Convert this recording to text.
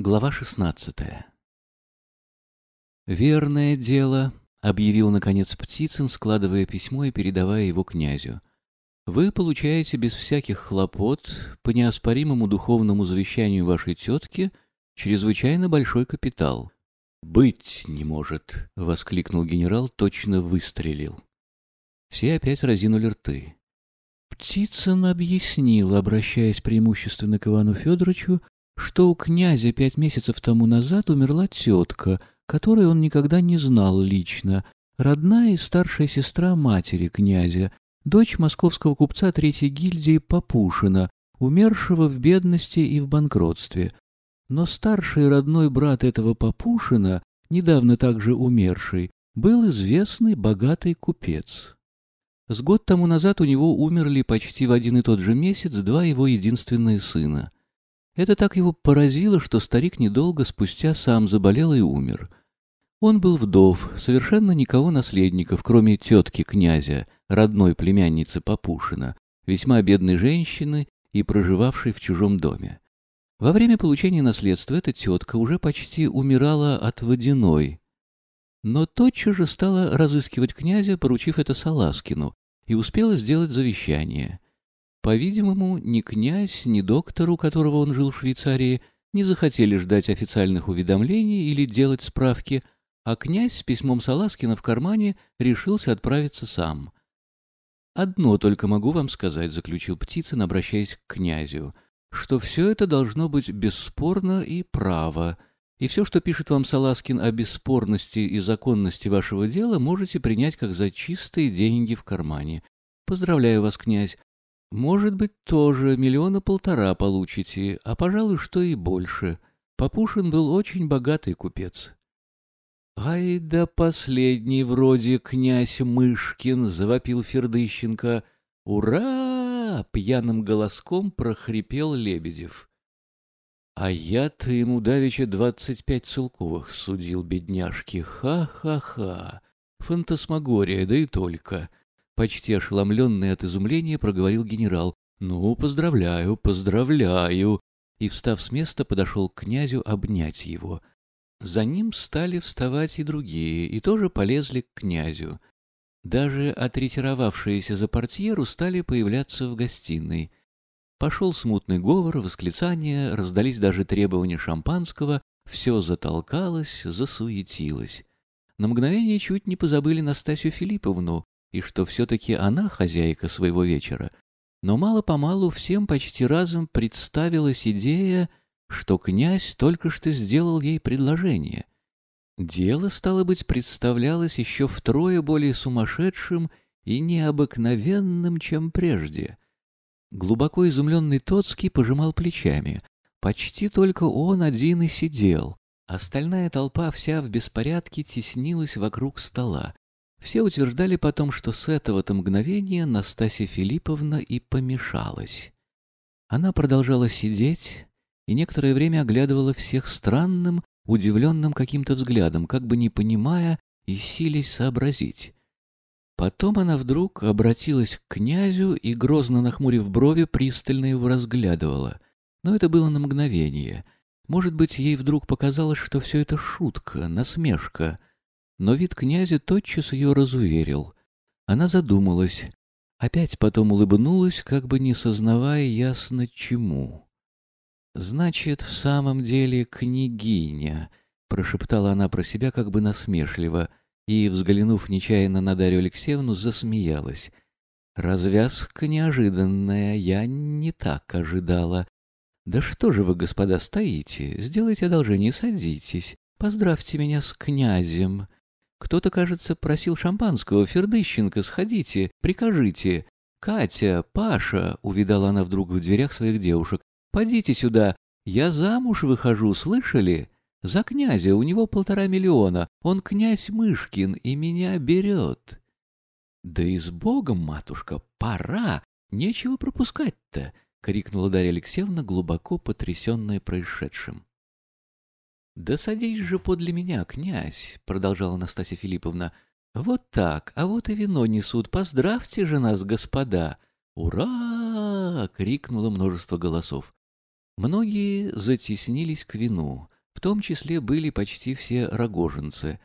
Глава шестнадцатая «Верное дело», — объявил, наконец, Птицын, складывая письмо и передавая его князю. «Вы получаете без всяких хлопот, по неоспоримому духовному завещанию вашей тетки, чрезвычайно большой капитал». «Быть не может!» — воскликнул генерал, точно выстрелил. Все опять разинули рты. Птицын объяснил, обращаясь преимущественно к Ивану Федоровичу, что у князя пять месяцев тому назад умерла тетка, которой он никогда не знал лично, родная и старшая сестра матери князя, дочь московского купца третьей гильдии Папушина, умершего в бедности и в банкротстве. Но старший родной брат этого Папушина, недавно также умерший, был известный богатый купец. С год тому назад у него умерли почти в один и тот же месяц два его единственные сына — это так его поразило, что старик недолго спустя сам заболел и умер. Он был вдов, совершенно никого наследников, кроме тетки князя, родной племянницы Папушина, весьма бедной женщины и проживавшей в чужом доме. Во время получения наследства эта тетка уже почти умирала от водяной, но тотчас же стала разыскивать князя, поручив это Саласкину, и успела сделать завещание — по-видимому, ни князь, ни доктор, у которого он жил в Швейцарии, не захотели ждать официальных уведомлений или делать справки, а князь с письмом Саласкина в кармане решился отправиться сам. «Одно только могу вам сказать», — заключил Птицын, обращаясь к князю, «что все это должно быть бесспорно и право, и все, что пишет вам Саласкин о бесспорности и законности вашего дела, можете принять как за чистые деньги в кармане. Поздравляю вас, князь, может быть, тоже миллиона полтора получите, а, пожалуй, что и больше. Папушин был очень богатый купец. «Ай да последний вроде князь Мышкин!» — завопил Фердыщенко. «Ура!» — пьяным голоском прохрипел Лебедев. «А я-то ему давеча двадцать пять целковых судил, бедняжки. Ха-ха-ха! Фантасмагория, да и только!» Почти ошеломленный от изумления проговорил генерал. «Ну, поздравляю, поздравляю!» И, встав с места, подошел к князю обнять его. За ним стали вставать и другие, и тоже полезли к князю. Даже отретировавшиеся за портьеру стали появляться в гостиной. Пошел смутный говор, восклицания, раздались даже требования шампанского, все затолкалось, засуетилось. На мгновение чуть не позабыли Настасью Филипповну, и что все-таки она хозяйка своего вечера, но мало-помалу всем почти разом представилась идея, что князь только что сделал ей предложение. Дело, стало быть, представлялось еще втрое более сумасшедшим и необыкновенным, чем прежде. Глубоко изумленный Тоцкий пожимал плечами. Почти только он один и сидел. Остальная толпа вся в беспорядке теснилась вокруг стола. Все утверждали потом, что с этого-то мгновения Настасья Филипповна и помешалась. Она продолжала сидеть и некоторое время оглядывала всех странным, удивленным каким-то взглядом, как бы не понимая и силясь сообразить. Потом она вдруг обратилась к князю и, грозно нахмурив брови, пристально его разглядывала. Но это было на мгновение. Может быть, ей вдруг показалось, что все это шутка, насмешка — но вид князя тотчас ее разуверил. Она задумалась, опять потом улыбнулась, как бы не сознавая ясно чему. «Значит, в самом деле княгиня», — прошептала она про себя как бы насмешливо, и, взглянув нечаянно на Дарью Алексеевну, засмеялась. «Развязка неожиданная, я не так ожидала. Да что же вы, господа, стоите? Сделайте одолжение, садитесь. Поздравьте меня с князем. Кто-то, кажется, просил шампанского. Фердыщенко, сходите, прикажите. Катя, Паша, увидала она вдруг в дверях своих девушек. Подите сюда. Я замуж выхожу, слышали? За князя, у него полтора миллиона. Он князь Мышкин и меня берет. Да и с Богом, матушка, пора. Нечего пропускать-то, крикнула Дарья Алексеевна, глубоко потрясенная происшедшим. «Да садись же подле меня, князь», — продолжала Анастасия Филипповна. «Вот так, а вот и вино несут. Поздравьте же нас, господа!» «Ура!» — крикнуло множество голосов. Многие затеснились к вину, в том числе были почти все рогожинцы,